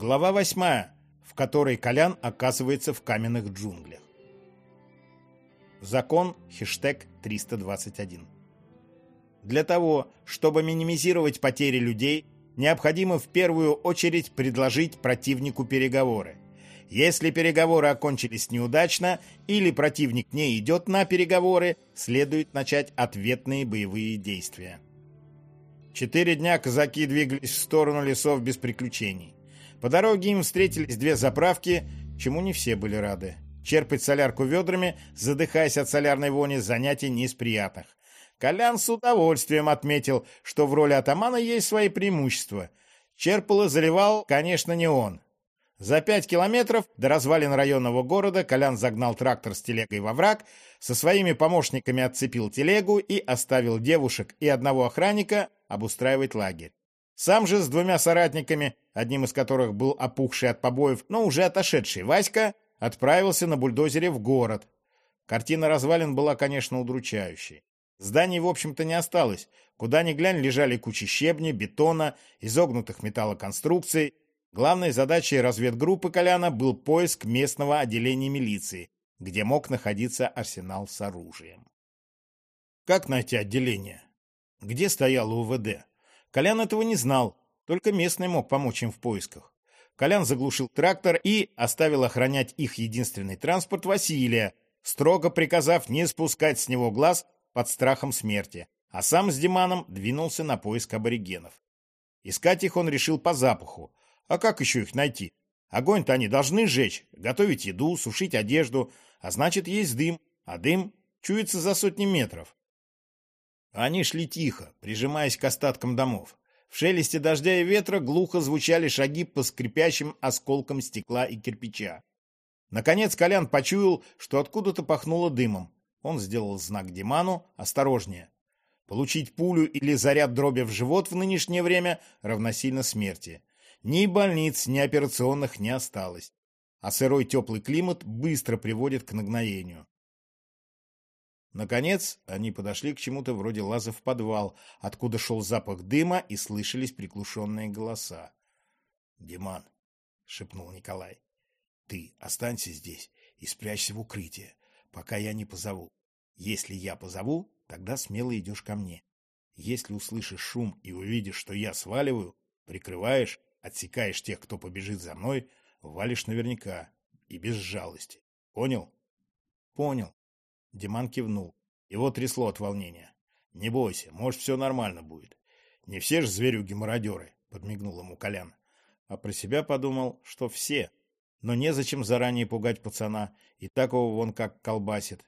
Глава восьмая, в которой Колян оказывается в каменных джунглях. Закон хештег 321. Для того, чтобы минимизировать потери людей, необходимо в первую очередь предложить противнику переговоры. Если переговоры окончились неудачно или противник не идет на переговоры, следует начать ответные боевые действия. Четыре дня казаки двигались в сторону лесов без приключений. По дороге им встретились две заправки, чему не все были рады. Черпать солярку ведрами, задыхаясь от солярной вони, занятий не из приятных. Колян с удовольствием отметил, что в роли атамана есть свои преимущества. Черпало заливал, конечно, не он. За пять километров до развалин районного города Колян загнал трактор с телегой во враг, со своими помощниками отцепил телегу и оставил девушек и одного охранника обустраивать лагерь. Сам же с двумя соратниками, одним из которых был опухший от побоев, но уже отошедший Васька, отправился на бульдозере в город. Картина развалин была, конечно, удручающей. Зданий, в общем-то, не осталось. Куда ни глянь, лежали кучи щебня, бетона, изогнутых металлоконструкций. Главной задачей разведгруппы Коляна был поиск местного отделения милиции, где мог находиться арсенал с оружием. Как найти отделение? Где стоял УВД? Колян этого не знал, только местный мог помочь им в поисках. Колян заглушил трактор и оставил охранять их единственный транспорт Василия, строго приказав не спускать с него глаз под страхом смерти, а сам с Диманом двинулся на поиск аборигенов. Искать их он решил по запаху. А как еще их найти? Огонь-то они должны жечь, готовить еду, сушить одежду, а значит, есть дым, а дым чуется за сотни метров. Они шли тихо, прижимаясь к остаткам домов. В шелесте дождя и ветра глухо звучали шаги по скрипящим осколкам стекла и кирпича. Наконец Колян почуял, что откуда-то пахнуло дымом. Он сделал знак Диману «Осторожнее». Получить пулю или заряд дроби в живот в нынешнее время равносильно смерти. Ни больниц, ни операционных не осталось. А сырой теплый климат быстро приводит к нагноению. Наконец, они подошли к чему-то вроде лаза в подвал, откуда шел запах дыма и слышались приглушенные голоса. — Диман, — шепнул Николай, — ты останься здесь и спрячься в укрытие, пока я не позову. Если я позову, тогда смело идешь ко мне. Если услышишь шум и увидишь, что я сваливаю, прикрываешь, отсекаешь тех, кто побежит за мной, валишь наверняка и без жалости. Понял? Понял. Диман кивнул. Его трясло от волнения. «Не бойся, может, все нормально будет. Не все же зверюги-мародеры», — подмигнул ему Колян. А про себя подумал, что все. Но незачем заранее пугать пацана, и такого вон как колбасит.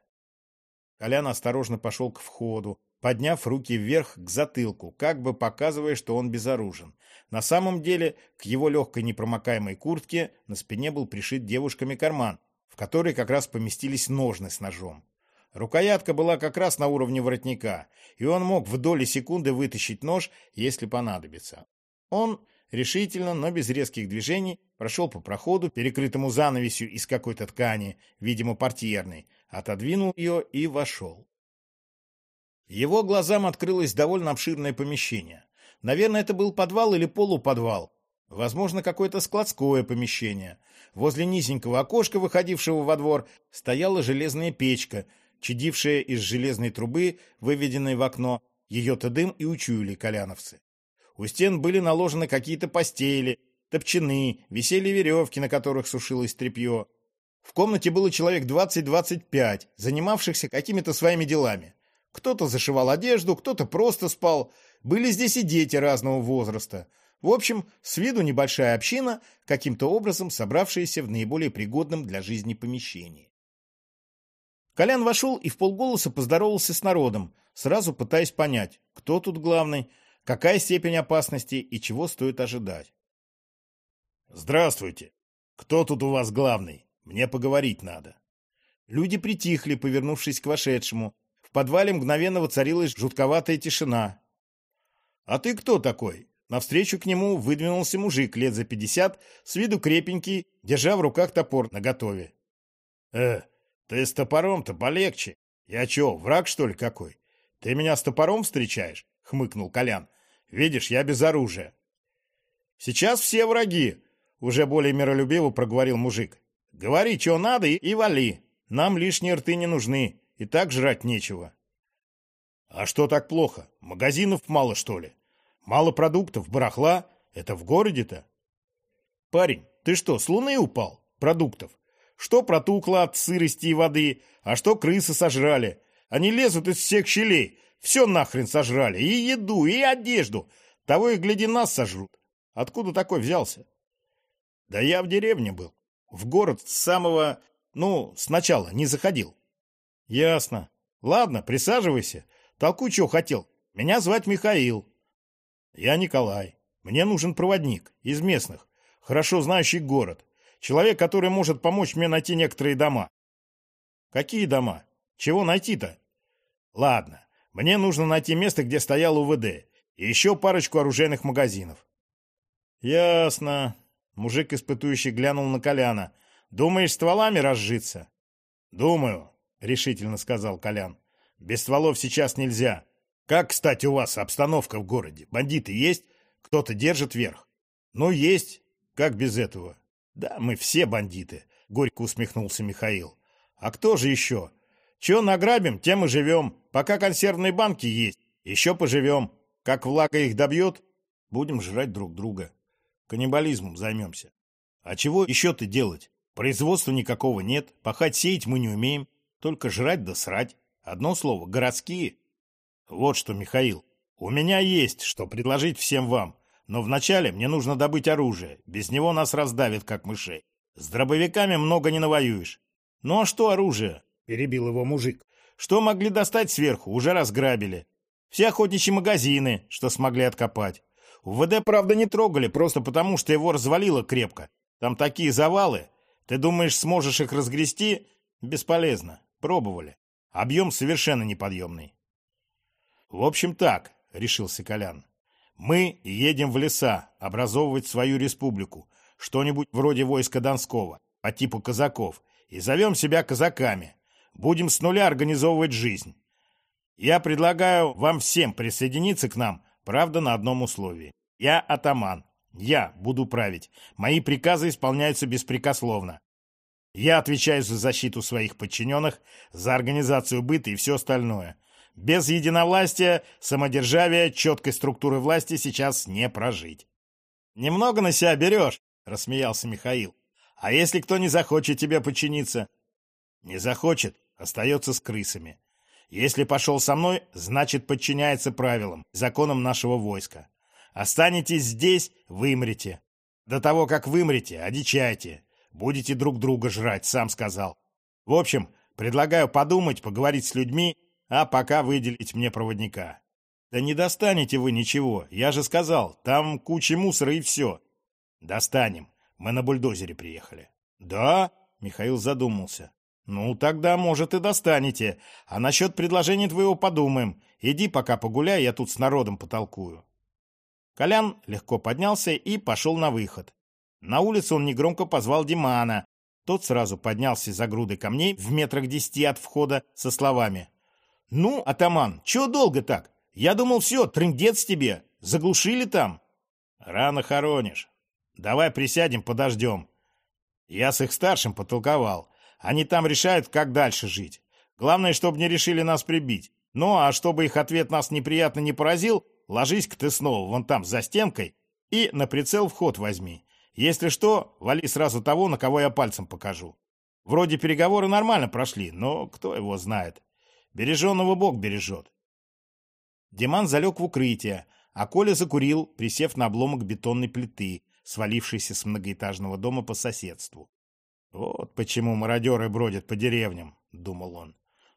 Колян осторожно пошел к входу, подняв руки вверх к затылку, как бы показывая, что он безоружен. На самом деле, к его легкой непромокаемой куртке на спине был пришит девушками карман, в который как раз поместились ножны с ножом. Рукоятка была как раз на уровне воротника, и он мог в доли секунды вытащить нож, если понадобится. Он решительно, но без резких движений, прошел по проходу, перекрытому занавесью из какой-то ткани, видимо, портьерной, отодвинул ее и вошел. Его глазам открылось довольно обширное помещение. Наверное, это был подвал или полуподвал. Возможно, какое-то складское помещение. Возле низенького окошка, выходившего во двор, стояла железная печка, чадившая из железной трубы, выведенной в окно, ее-то дым и учуяли коляновцы. У стен были наложены какие-то постели, топчаны, висели веревки, на которых сушилось тряпье. В комнате было человек 20-25, занимавшихся какими-то своими делами. Кто-то зашивал одежду, кто-то просто спал. Были здесь и дети разного возраста. В общем, с виду небольшая община, каким-то образом собравшаяся в наиболее пригодном для жизни помещении. Колян вошел и в полголоса поздоровался с народом, сразу пытаясь понять, кто тут главный, какая степень опасности и чего стоит ожидать. «Здравствуйте! Кто тут у вас главный? Мне поговорить надо». Люди притихли, повернувшись к вошедшему. В подвале мгновенно воцарилась жутковатая тишина. «А ты кто такой?» Навстречу к нему выдвинулся мужик лет за пятьдесят, с виду крепенький, держа в руках топор наготове. «Э, ты с топором-то полегче. Я чё, враг, что ли, какой? Ты меня с топором встречаешь? Хмыкнул Колян. Видишь, я без оружия. Сейчас все враги. Уже более миролюбиво проговорил мужик. Говори, что надо, и, и вали. Нам лишние рты не нужны, и так жрать нечего. А что так плохо? Магазинов мало, что ли? Мало продуктов, барахла? Это в городе-то? Парень, ты что, с луны упал? Продуктов. Что протухло от сырости и воды, а что крысы сожрали. Они лезут из всех щелей, все нахрен сожрали, и еду, и одежду. Того и гляди, нас сожрут. Откуда такой взялся? Да я в деревне был. В город с самого... Ну, сначала не заходил. Ясно. Ладно, присаживайся. Толкуй, что хотел. Меня звать Михаил. Я Николай. Мне нужен проводник из местных, хорошо знающий город. Человек, который может помочь мне найти некоторые дома. Какие дома? Чего найти-то? Ладно, мне нужно найти место, где стоял УВД, и еще парочку оружейных магазинов. Ясно. Мужик, испытующий, глянул на Коляна. Думаешь, стволами разжиться? Думаю, решительно сказал Колян. Без стволов сейчас нельзя. Как, кстати, у вас обстановка в городе? Бандиты есть? Кто-то держит верх? Ну, есть. Как без этого? Да, мы все бандиты, горько усмехнулся Михаил. А кто же еще? Че награбим, тем и живем. Пока консервные банки есть, еще поживем. Как влага их добьет, будем жрать друг друга. Каннибализмом займемся. А чего еще-то делать? Производства никакого нет, пахать сеять мы не умеем, только жрать да срать. Одно слово, городские. Вот что, Михаил, у меня есть, что предложить всем вам. Но вначале мне нужно добыть оружие. Без него нас раздавит, как мышей. С дробовиками много не навоюешь. Ну а что оружие? Перебил его мужик. Что могли достать сверху, уже разграбили. Все охотничьи магазины, что смогли откопать. УВД, правда, не трогали, просто потому, что его развалило крепко. Там такие завалы. Ты думаешь, сможешь их разгрести? Бесполезно. Пробовали. Объем совершенно неподъемный. В общем так, решился Колян. Мы едем в леса образовывать свою республику, что-нибудь вроде войска Донского, по типу казаков, и зовем себя казаками. Будем с нуля организовывать жизнь. Я предлагаю вам всем присоединиться к нам, правда, на одном условии. Я атаман. Я буду править. Мои приказы исполняются беспрекословно. Я отвечаю за защиту своих подчиненных, за организацию быта и все остальное. Без единовластия, самодержавия, четкой структуры власти сейчас не прожить. «Немного на себя берешь», — рассмеялся Михаил. «А если кто не захочет тебе подчиниться?» «Не захочет, остается с крысами. Если пошел со мной, значит подчиняется правилам, законам нашего войска. Останетесь здесь, вымрете. До того, как вымрете, одичайте. Будете друг друга жрать, сам сказал. В общем, предлагаю подумать, поговорить с людьми а пока выделить мне проводника. Да не достанете вы ничего, я же сказал, там куча мусора и все. Достанем, мы на бульдозере приехали. Да? Михаил задумался. Ну, тогда, может, и достанете. А насчет предложения твоего подумаем. Иди пока погуляй, я тут с народом потолкую. Колян легко поднялся и пошел на выход. На улице он негромко позвал Димана. Тот сразу поднялся за груды камней в метрах десяти от входа со словами «Ну, атаман, чего долго так? Я думал, все, трындец тебе. Заглушили там?» «Рано хоронишь. Давай присядем, подождем». Я с их старшим потолковал. Они там решают, как дальше жить. Главное, чтобы не решили нас прибить. Ну, а чтобы их ответ нас неприятно не поразил, ложись-ка ты снова вон там, за стенкой, и на прицел вход возьми. Если что, вали сразу того, на кого я пальцем покажу. Вроде переговоры нормально прошли, но кто его знает. Береженного Бог бережет. Диман залег в укрытие, а Коля закурил, присев на обломок бетонной плиты, свалившейся с многоэтажного дома по соседству. «Вот почему мародеры бродят по деревням», — думал он.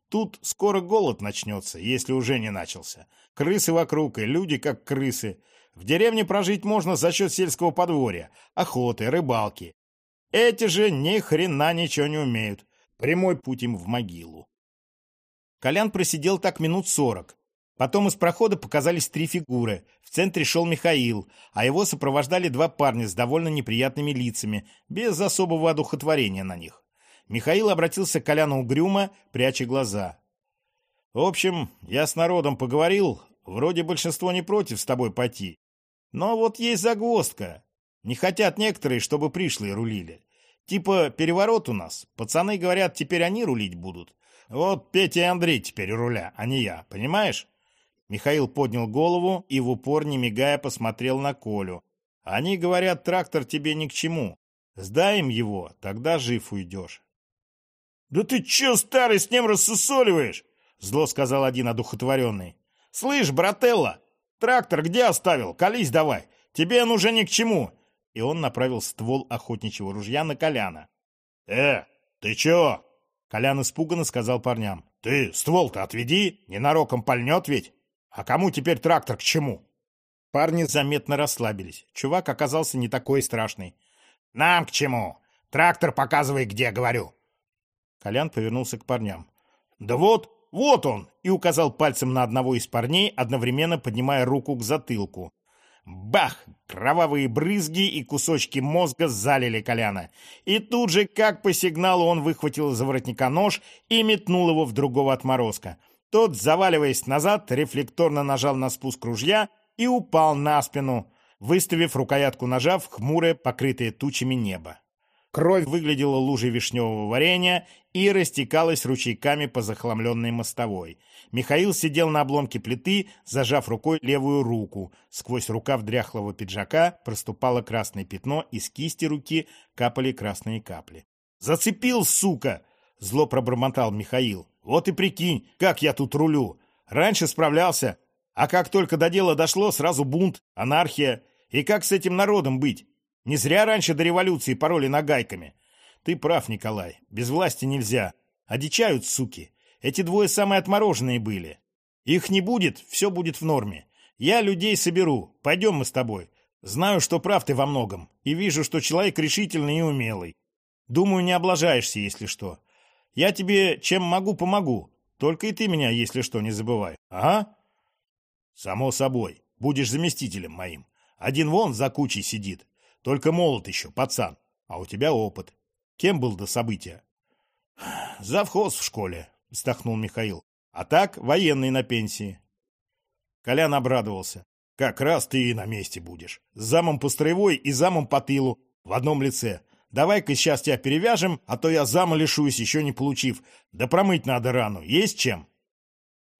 «Тут скоро голод начнется, если уже не начался. Крысы вокруг, и люди как крысы. В деревне прожить можно за счет сельского подворья, охоты, рыбалки. Эти же ни хрена ничего не умеют. Прямой путь им в могилу. Колян просидел так минут сорок. Потом из прохода показались три фигуры. В центре шел Михаил, а его сопровождали два парня с довольно неприятными лицами, без особого одухотворения на них. Михаил обратился к Коляну угрюмо, пряча глаза. «В общем, я с народом поговорил, вроде большинство не против с тобой пойти. Но вот есть загвоздка. Не хотят некоторые, чтобы пришлые рулили. Типа переворот у нас. Пацаны говорят, теперь они рулить будут. Вот Петя и Андрей теперь руля, а не я, понимаешь? Михаил поднял голову и в упор, не мигая, посмотрел на Колю. Они говорят, трактор тебе ни к чему. Сдай им его, тогда жив уйдешь. «Да ты че, старый, с ним рассусоливаешь?» Зло сказал один одухотворенный. «Слышь, брателла, трактор где оставил? Колись давай, тебе он уже ни к чему!» И он направил ствол охотничьего ружья на Коляна. «Э, ты чё?» Колян испуганно сказал парням. «Ты ствол-то отведи, ненароком пальнет ведь. А кому теперь трактор к чему?» Парни заметно расслабились. Чувак оказался не такой страшный. «Нам к чему? Трактор показывай, где, говорю!» Колян повернулся к парням. «Да вот, вот он!» и указал пальцем на одного из парней, одновременно поднимая руку к затылку. Бах! Кровавые брызги и кусочки мозга залили Коляна. И тут же, как по сигналу, он выхватил из воротника нож и метнул его в другого отморозка. Тот, заваливаясь назад, рефлекторно нажал на спуск ружья и упал на спину, выставив рукоятку ножа в хмурое, покрытое тучами небо. Кровь выглядела лужей вишневого варенья и растекалась ручейками по захламленной мостовой. Михаил сидел на обломке плиты, зажав рукой левую руку. Сквозь рукав дряхлого пиджака проступало красное пятно, из кисти руки капали красные капли. «Зацепил, сука!» — зло пробормотал Михаил. «Вот и прикинь, как я тут рулю. Раньше справлялся, а как только до дела дошло, сразу бунт, анархия. И как с этим народом быть? Не зря раньше до революции пароли нагайками. Ты прав, Николай, без власти нельзя. Одичают, суки. Эти двое самые отмороженные были. Их не будет, все будет в норме. Я людей соберу, пойдем мы с тобой. Знаю, что прав ты во многом, и вижу, что человек решительный и умелый. Думаю, не облажаешься, если что. Я тебе чем могу, помогу. Только и ты меня, если что, не забывай. Ага? Само собой. Будешь заместителем моим. Один вон за кучей сидит. Только молод еще, пацан. А у тебя опыт. Кем был до события? Завхоз в школе, вздохнул Михаил. А так, военный на пенсии. Колян обрадовался. Как раз ты и на месте будешь. Замом по строевой и замом по тылу. В одном лице. Давай-ка сейчас тебя перевяжем, а то я зама лишусь, еще не получив. Да промыть надо рану. Есть чем?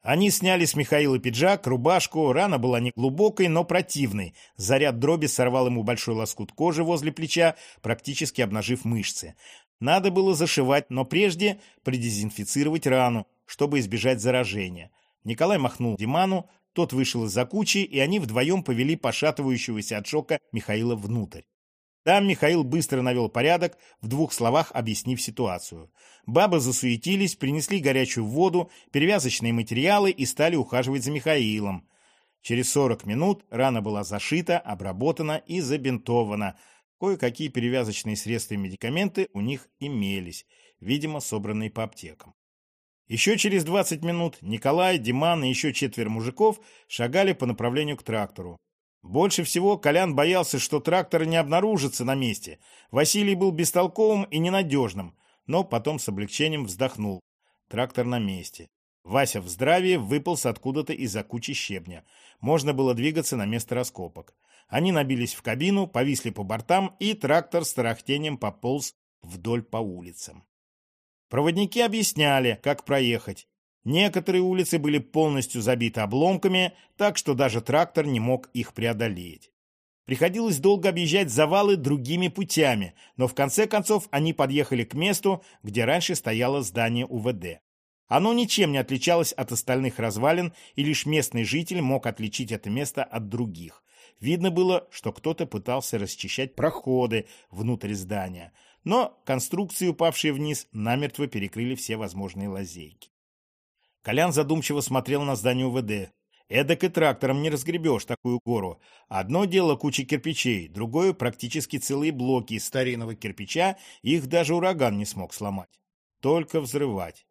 Они сняли с Михаила пиджак, рубашку, рана была не глубокой, но противной. Заряд дроби сорвал ему большой лоскут кожи возле плеча, практически обнажив мышцы. Надо было зашивать, но прежде продезинфицировать рану, чтобы избежать заражения. Николай махнул Диману, тот вышел из-за кучи, и они вдвоем повели пошатывающегося от шока Михаила внутрь. Там Михаил быстро навел порядок, в двух словах объяснив ситуацию. Бабы засуетились, принесли горячую воду, перевязочные материалы и стали ухаживать за Михаилом. Через 40 минут рана была зашита, обработана и забинтована. Кое-какие перевязочные средства и медикаменты у них имелись, видимо, собранные по аптекам. Еще через 20 минут Николай, Диман и еще четверо мужиков шагали по направлению к трактору. Больше всего Колян боялся, что трактор не обнаружится на месте. Василий был бестолковым и ненадежным, но потом с облегчением вздохнул. Трактор на месте. Вася в здравии выполз откуда-то из-за кучи щебня. Можно было двигаться на место раскопок. Они набились в кабину, повисли по бортам, и трактор с тарахтением пополз вдоль по улицам. Проводники объясняли, как проехать. Некоторые улицы были полностью забиты обломками, так что даже трактор не мог их преодолеть. Приходилось долго объезжать завалы другими путями, но в конце концов они подъехали к месту, где раньше стояло здание УВД. Оно ничем не отличалось от остальных развалин, и лишь местный житель мог отличить это место от других. Видно было, что кто-то пытался расчищать проходы внутрь здания, но конструкции, упавшие вниз, намертво перекрыли все возможные лазейки. Колян задумчиво смотрел на здание УВД. Эдак и трактором не разгребешь такую гору. Одно дело куча кирпичей, другое практически целые блоки из старинного кирпича, их даже ураган не смог сломать. Только взрывать.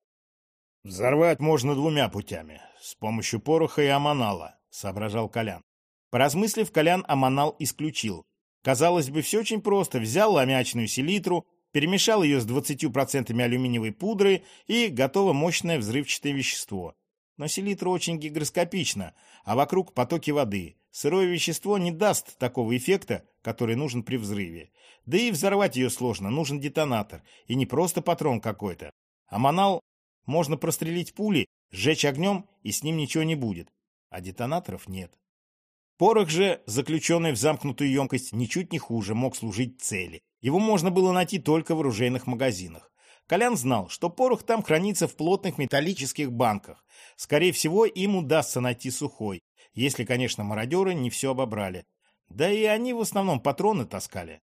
Взорвать можно двумя путями. С помощью пороха и аманала, соображал Колян. Поразмыслив, Колян аманал исключил. Казалось бы, все очень просто. Взял аммиачную селитру, перемешал ее с 20% алюминиевой пудры и готово мощное взрывчатое вещество. Но селитра очень гигроскопична, а вокруг потоки воды. Сырое вещество не даст такого эффекта, который нужен при взрыве. Да и взорвать ее сложно, нужен детонатор. И не просто патрон какой-то. А манал можно прострелить пули, сжечь огнем, и с ним ничего не будет. А детонаторов нет. Порох же, заключенный в замкнутую емкость, ничуть не хуже, мог служить цели. Его можно было найти только в оружейных магазинах. Колян знал, что порох там хранится в плотных металлических банках. Скорее всего, им удастся найти сухой, если, конечно, мародеры не все обобрали. Да и они в основном патроны таскали.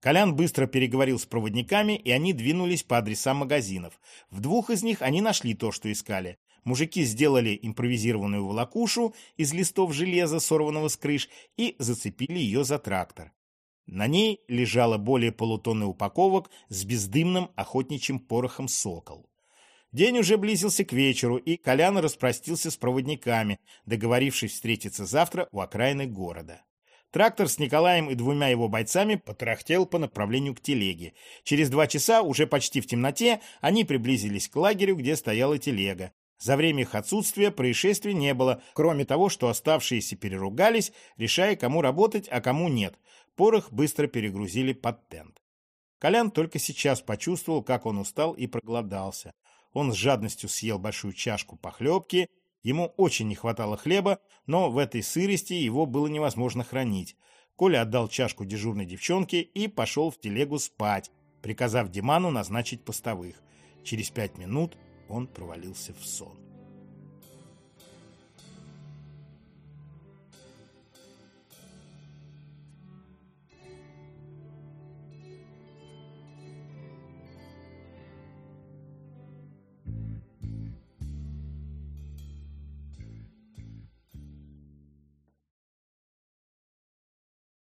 Колян быстро переговорил с проводниками, и они двинулись по адресам магазинов. В двух из них они нашли то, что искали. Мужики сделали импровизированную волокушу из листов железа, сорванного с крыш, и зацепили ее за трактор. На ней лежало более полутонны упаковок с бездымным охотничьим порохом «Сокол». День уже близился к вечеру, и Колян распростился с проводниками, договорившись встретиться завтра у окраины города. Трактор с Николаем и двумя его бойцами потрахтел по направлению к телеге. Через два часа, уже почти в темноте, они приблизились к лагерю, где стояла телега. За время их отсутствия происшествий не было, кроме того, что оставшиеся переругались, решая, кому работать, а кому нет. Порох быстро перегрузили под тент. Колян только сейчас почувствовал, как он устал и проголодался. Он с жадностью съел большую чашку похлебки. Ему очень не хватало хлеба, но в этой сырости его было невозможно хранить. Коля отдал чашку дежурной девчонке и пошел в телегу спать, приказав Диману назначить постовых. Через пять минут он провалился в сон.